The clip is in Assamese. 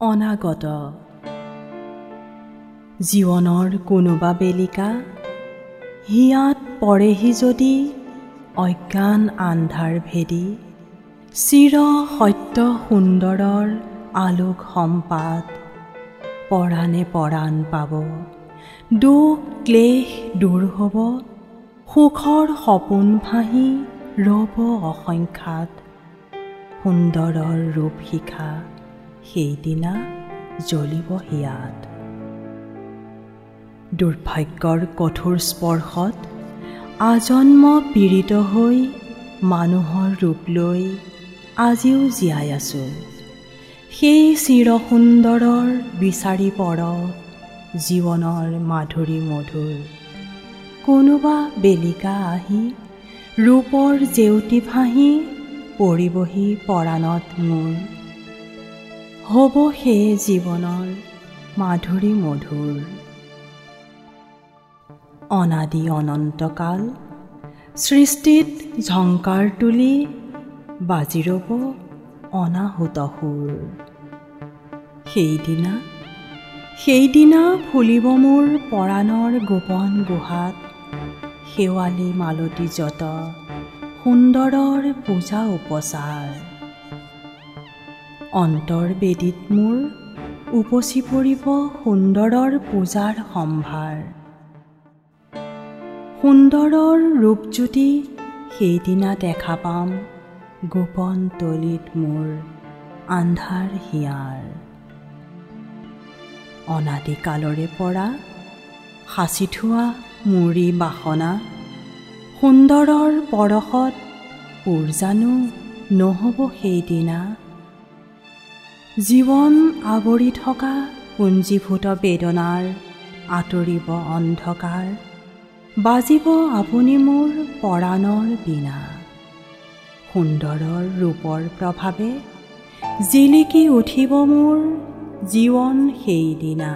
অনাগত। জীৱনৰ কোনোবা বেলিকা হিয়াত পৰেহি যদি অজ্ঞান আন্ধাৰ ভেদি চিৰ সত্য সুন্দৰৰ আলোক সম্পাদ পৰাণে পৰাণ পাব। দুখ ক্লেশ দূৰ হ'ব সুখৰ সপোন ভাহি ৰ'ব অসংখ্যাত সুন্দৰৰ ৰূপ শিখা। সেইদিনা জ্বলিব হিয়াত। দুৰ্ভাগ্যৰ কঠোৰ স্পৰ্শত আজন্ম পীড়িত হৈ মানুহৰ ৰূপ লৈ আজিও জীয়াই আছোঁ। সেই চিৰসুন্দৰৰ বিচাৰি পৰ জীৱনৰ মাধুৰী মধুৰ। কোনোবা বেলিকা আহি ৰূপৰ জেউতি ভাহি পৰিবহি পৰাণত মোৰ হ'ব সেয়ে জীৱনৰ মাধুৰী মধুৰ। অনাদি অনন্তকাল সৃষ্টিত ঝংকাৰ তুলি বাজি ৰ'ব অনাহুত সুৰ। সেইদিনা সেইদিনা ফুলিব মোৰ পৰাণৰ গোপন গুহাত শেৱালি মালতী যত সুন্দৰৰ পূজা উপচাৰ। অন্তৰ্বেদীত মোৰ উপচি পৰিব সুন্দৰৰ পূজাৰ সম্ভাৰ। সুন্দৰৰ ৰূপজ্যোতি সেইদিনা দেখা পাম গোপন তলিত মোৰ আন্ধাৰ হিয়াৰ। অনাদিকালৰে পৰা সাঁচি থোৱা মুৰি বাসনা সুন্দৰৰ পৰশত পোৰ জানো নহ'ব সেইদিনা জীৱন আৱৰি থকা পুঞ্জীভূত বেদনাৰ আঁতৰিব অন্ধকাৰ বাজিব আপুনি মোৰ পৰাণৰ বিনা সুন্দৰৰ ৰূপৰ প্ৰভাৱে জিলিকি উঠিব মোৰ জীৱন সেইদিনা।